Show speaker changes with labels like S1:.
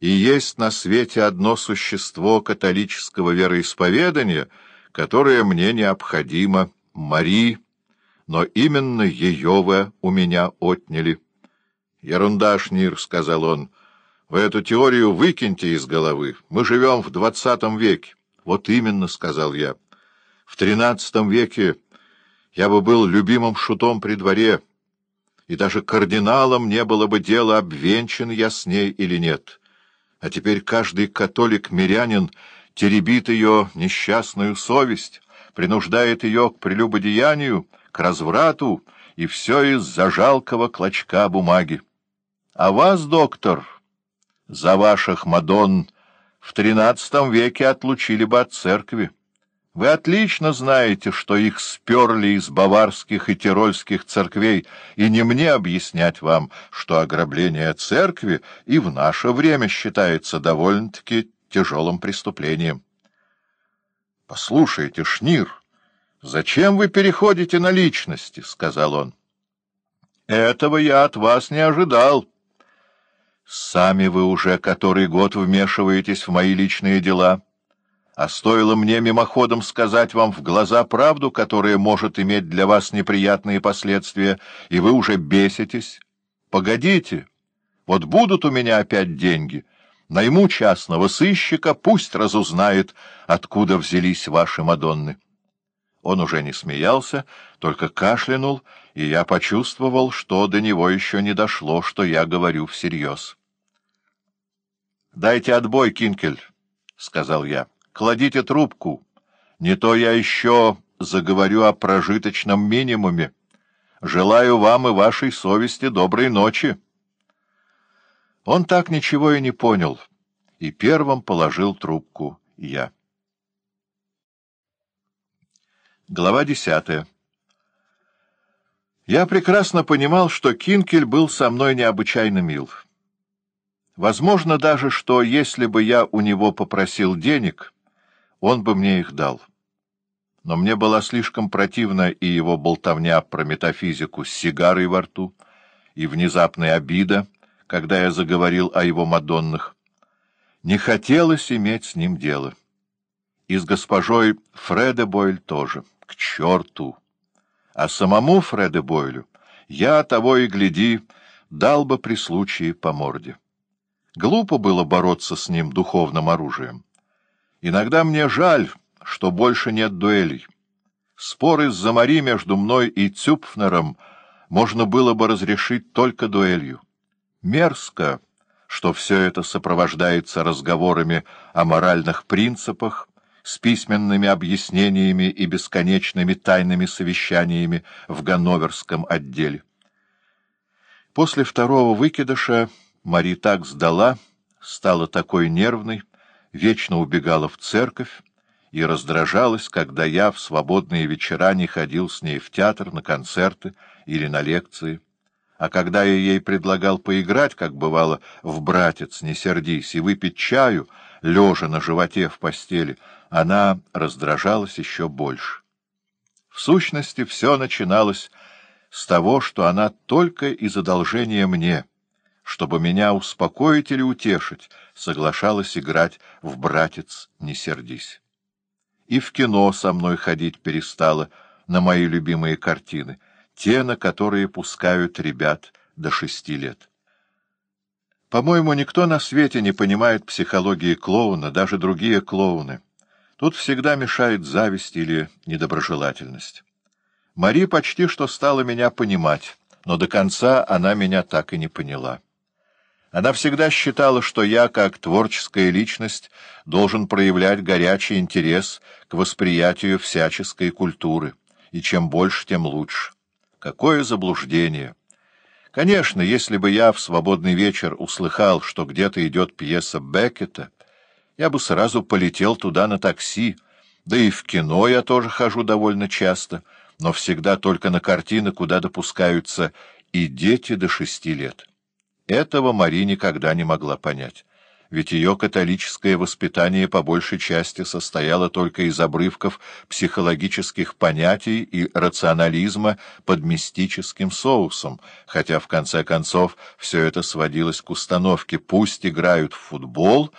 S1: и есть на свете одно существо католического вероисповедания, которое мне необходимо — Мари, но именно ее вы у меня отняли. — Ерунда, Шнир, — сказал он, — вы эту теорию выкиньте из головы. Мы живем в двадцатом веке. — Вот именно, — сказал я. — В тринадцатом веке я бы был любимым шутом при дворе, и даже кардиналом не было бы дела, обвенчан я с ней или нет. А теперь каждый католик-мирянин теребит ее несчастную совесть, принуждает ее к прелюбодеянию, к разврату, и все из-за жалкого клочка бумаги. А вас, доктор, за ваших мадон в тринадцатом веке отлучили бы от церкви. Вы отлично знаете, что их сперли из баварских и тирольских церквей, и не мне объяснять вам, что ограбление церкви и в наше время считается довольно-таки тяжелым преступлением. — Послушайте, Шнир, зачем вы переходите на личности? — сказал он. — Этого я от вас не ожидал. Сами вы уже который год вмешиваетесь в мои личные дела. — а стоило мне мимоходом сказать вам в глаза правду, которая может иметь для вас неприятные последствия, и вы уже беситесь. Погодите, вот будут у меня опять деньги. Найму частного сыщика, пусть разузнает, откуда взялись ваши Мадонны. Он уже не смеялся, только кашлянул, и я почувствовал, что до него еще не дошло, что я говорю всерьез. — Дайте отбой, Кинкель, — сказал я. Кладите трубку. Не то я еще заговорю о прожиточном минимуме. Желаю вам и вашей совести доброй ночи. Он так ничего и не понял, и первым положил трубку я. Глава десятая Я прекрасно понимал, что Кинкель был со мной необычайно мил. Возможно даже, что если бы я у него попросил денег он бы мне их дал. Но мне была слишком противна и его болтовня про метафизику с сигарой во рту, и внезапная обида, когда я заговорил о его Мадоннах. Не хотелось иметь с ним дело. И с госпожой Фреде Бойль тоже. К черту! А самому Фреде Бойлю я, того и гляди, дал бы при случае по морде. Глупо было бороться с ним духовным оружием. Иногда мне жаль, что больше нет дуэлей. Спор из-за Мари между мной и Цюпфнером можно было бы разрешить только дуэлью. Мерзко, что все это сопровождается разговорами о моральных принципах, с письменными объяснениями и бесконечными тайными совещаниями в Ганноверском отделе. После второго выкидыша Мари так сдала, стала такой нервной, вечно убегала в церковь и раздражалась, когда я в свободные вечера не ходил с ней в театр, на концерты или на лекции. А когда я ей предлагал поиграть, как бывало, в «Братец, не сердись», и выпить чаю, лежа на животе в постели, она раздражалась еще больше. В сущности, все начиналось с того, что она только из одолжения мне — чтобы меня успокоить или утешить, соглашалась играть в «Братец, не сердись». И в кино со мной ходить перестала на мои любимые картины, те, на которые пускают ребят до шести лет. По-моему, никто на свете не понимает психологии клоуна, даже другие клоуны. Тут всегда мешает зависть или недоброжелательность. Мари почти что стала меня понимать, но до конца она меня так и не поняла. Она всегда считала, что я, как творческая личность, должен проявлять горячий интерес к восприятию всяческой культуры, и чем больше, тем лучше. Какое заблуждение! Конечно, если бы я в свободный вечер услыхал, что где-то идет пьеса Беккета, я бы сразу полетел туда на такси, да и в кино я тоже хожу довольно часто, но всегда только на картины, куда допускаются и дети до шести лет. Этого Мари никогда не могла понять. ведь ее католическое воспитание по большей части состояло только из обрывков психологических понятий и рационализма под мистическим соусом, хотя в конце концов все это сводилось к установке «пусть играют в футбол»,